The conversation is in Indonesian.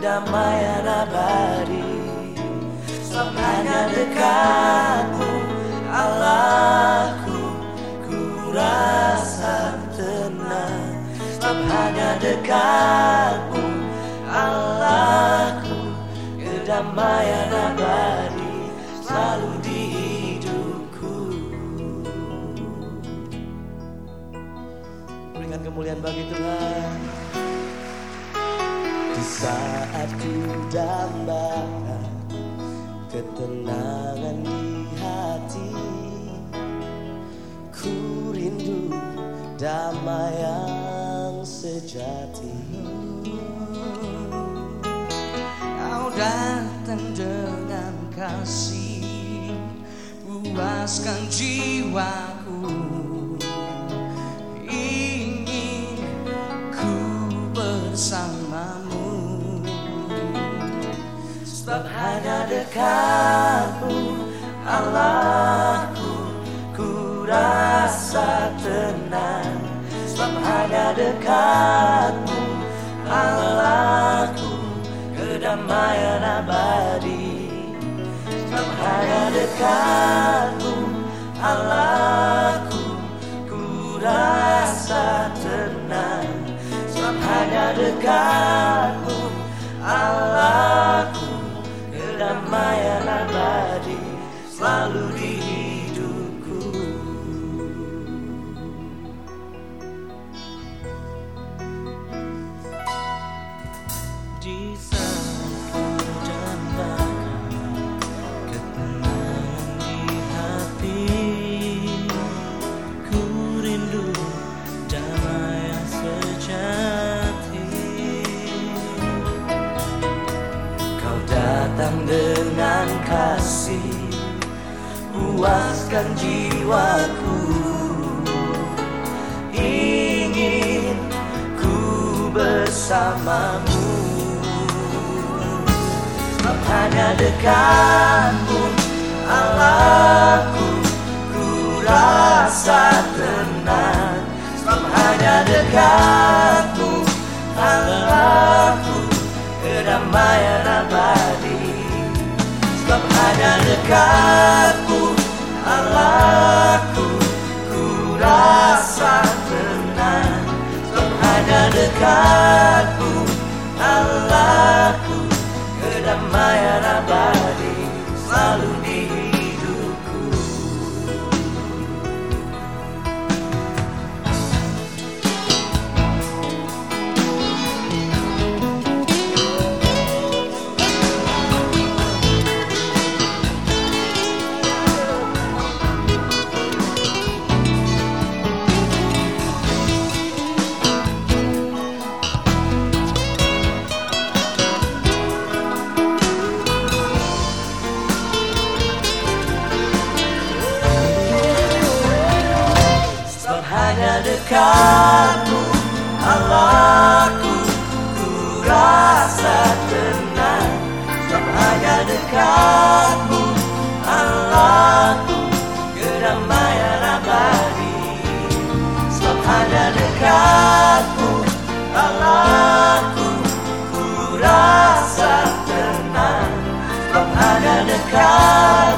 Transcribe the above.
kedamaian abadi. Sebab hanya dekatmu Allahku Ku rasa tenang. Sebab hanya dekatmu Allahku Kedamaian abadi Selalu di hidupku. Berikan kemuliaan bagi Tuhan. Di saat ku dambakan Ketenangan di hati Ku rindu damai yang sejati. Kau datang dengan kasih Puaskan jiwaku. Ingin ku bersama Engkau Allahku Ku rasa tenang. Sebab hanya dekatmu Allahku Kedamaian abadi. Sebab hanya dekatmu Allah kasih puaskan jiwaku. Ingin ku bersamamu. Hanya dekatmu Allahku ku rasa tenang. Hanya dekat God. dekatmu Allahku kedamaian abadi. Sebab hanya dekatmu Allahku ku rasa tenang. Sebab hanya dekatmu.